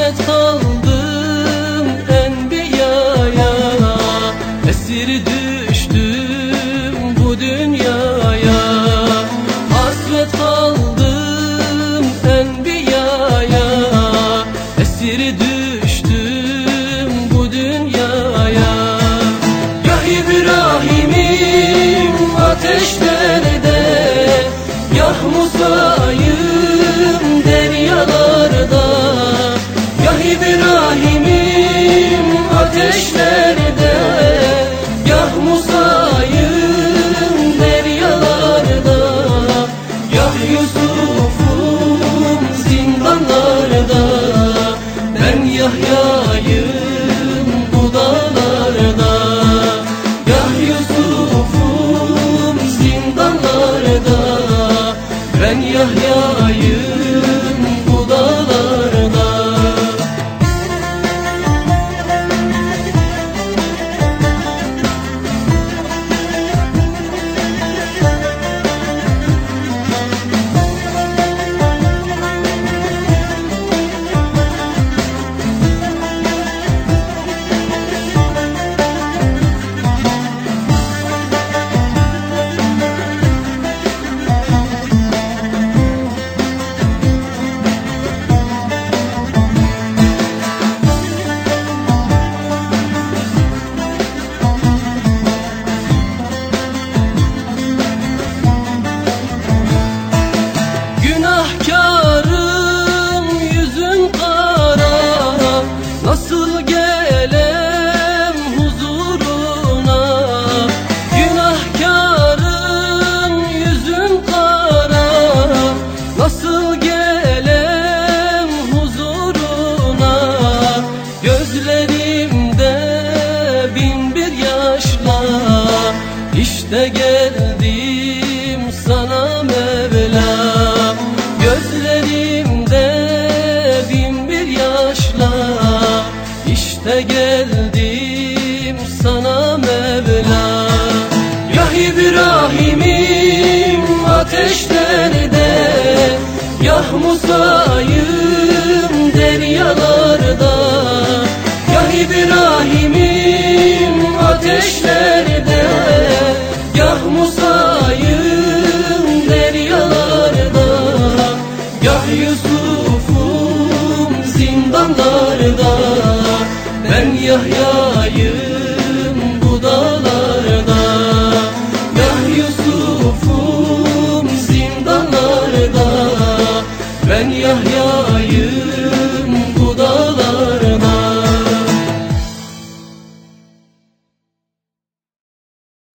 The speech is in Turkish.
hasret kaldım enbiyaya. Esir düştüm bu dünyaya. Hasret kaldım enbiyaya. Esir düştüm bu dünyaya. Ya İbrahim'im ateşte من يهدى İşte geldim sana Mevlam Gözlerimde bin bir yaşla. İşte geldim sana Mevlam Ya İbrahim'im ateşlerde. Ya Musa'yım yo, yo.